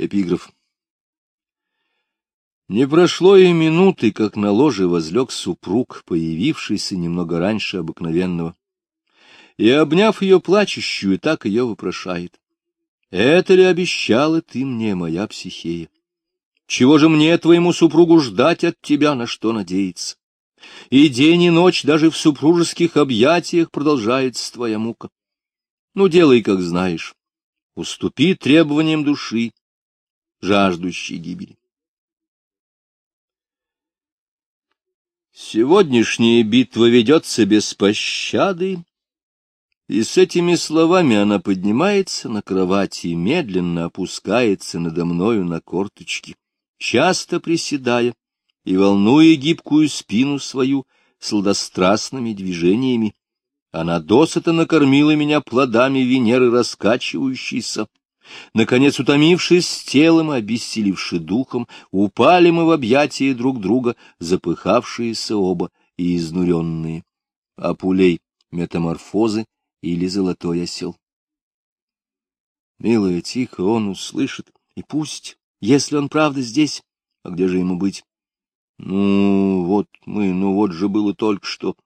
Эпиграф. Не прошло и минуты, как на ложе возлег супруг, появившийся немного раньше обыкновенного. И, обняв ее плачущую, так ее вопрошает. «Это ли обещала ты мне, моя психея? Чего же мне, твоему супругу, ждать от тебя, на что надеяться? И день и ночь даже в супружеских объятиях продолжается твоя мука. Ну, делай, как знаешь. Уступи требованиям души, жаждущей гибели. Сегодняшняя битва ведется без пощады, и с этими словами она поднимается на кровати и медленно опускается надо мною на корточки, часто приседая и волнуя гибкую спину свою сладострастными движениями. Она досыта накормила меня плодами Венеры раскачивающейся, Наконец, утомившись телом обессилевши духом, упали мы в объятия друг друга, запыхавшиеся оба и изнуренные. Апулей метаморфозы или золотой осел. Милая, тихо, он услышит, и пусть, если он правда здесь, а где же ему быть? Ну, вот мы, ну вот же было только что.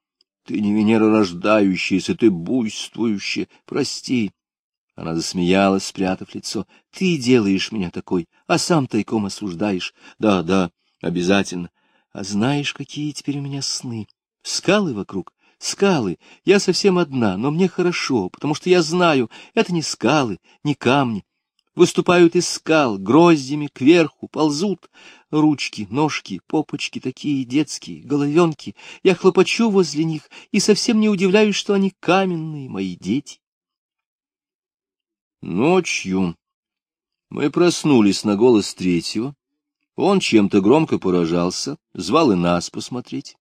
Ты не Венера рождающаяся, ты буйствующая, прости. Она засмеялась, спрятав лицо. — Ты делаешь меня такой, а сам тайком осуждаешь. Да, да, обязательно. А знаешь, какие теперь у меня сны? Скалы вокруг, скалы. Я совсем одна, но мне хорошо, потому что я знаю, это не скалы, не камни. Выступают из скал, гроздями кверху, ползут. Ручки, ножки, попочки такие детские, головенки. Я хлопочу возле них и совсем не удивляюсь, что они каменные, мои дети. Ночью мы проснулись на голос третьего. Он чем-то громко поражался, звал и нас посмотреть.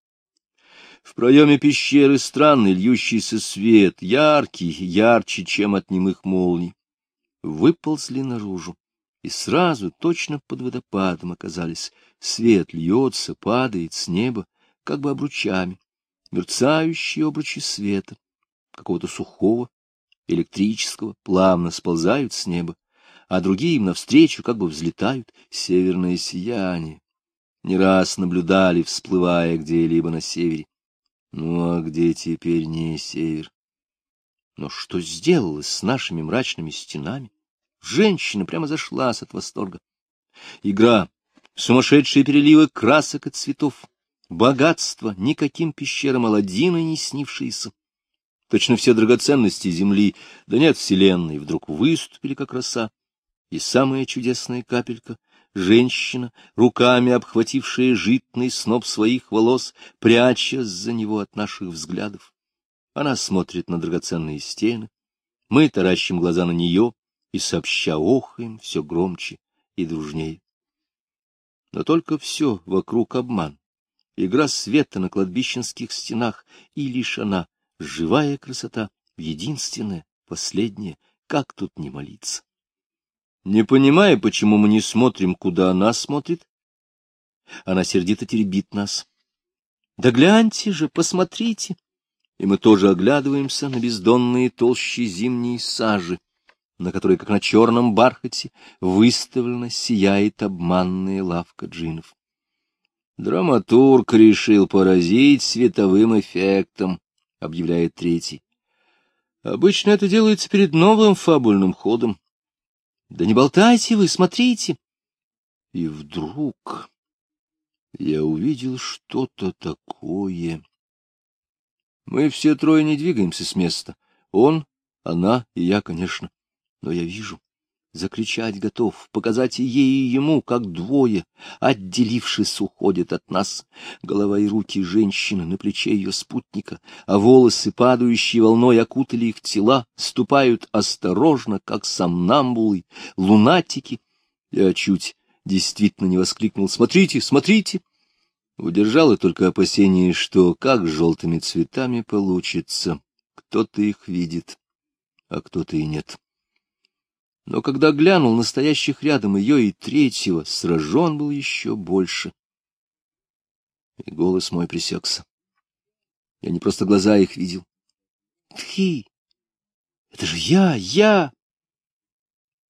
В проеме пещеры странный льющийся свет, яркий, ярче, чем от немых молний. Выползли наружу, и сразу точно под водопадом оказались. Свет льется, падает с неба, как бы обручами, мерцающие обручи света, какого-то сухого, электрического, плавно сползают с неба, а другие им навстречу как бы взлетают северное сияние. Не раз наблюдали, всплывая где-либо на севере. Ну а где теперь не север? Но что сделалось с нашими мрачными стенами? Женщина прямо зашлась от восторга. Игра, сумасшедшие переливы красок и цветов, богатство, никаким пещерам Аладдина не снившиеся. Точно все драгоценности земли, да нет вселенной, вдруг выступили как роса. И самая чудесная капелька — женщина, руками обхватившая житный сноп своих волос, пряча за него от наших взглядов. Она смотрит на драгоценные стены, мы таращим глаза на нее и сообща охаем все громче и дружнее. Но только все вокруг обман, игра света на кладбищенских стенах, и лишь она — живая красота, единственная, последняя, как тут не молиться? Не понимая, почему мы не смотрим, куда она смотрит, она сердито теребит нас. Да гляньте же, посмотрите! И мы тоже оглядываемся на бездонные толщи зимней сажи, на которой, как на черном бархате, выставлена сияет обманная лавка джинов. Драматург решил поразить световым эффектом, — объявляет третий. Обычно это делается перед новым фабульным ходом. Да не болтайте вы, смотрите. И вдруг я увидел что-то такое. Мы все трое не двигаемся с места. Он, она и я, конечно. Но я вижу, Закричать готов, показать ей, и ему, как двое, отделившись, уходят от нас. Голова и руки женщины на плече ее спутника, а волосы, падающие волной, окутали их тела, ступают осторожно, как сомнамбулы, лунатики. Я чуть действительно не воскликнул «Смотрите, смотрите!» Удержало только опасение, что как желтыми цветами получится. Кто-то их видит, а кто-то и нет. Но когда глянул настоящих рядом ее и третьего, сражен был еще больше. И голос мой пресекся. Я не просто глаза их видел. Ты! Это же я, я!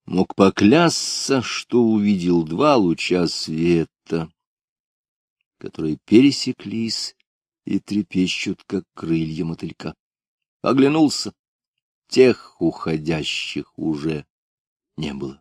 мог поклясться, что увидел два луча света, которые пересеклись и трепещут, как крылья мотылька. Оглянулся. Тех уходящих уже не было.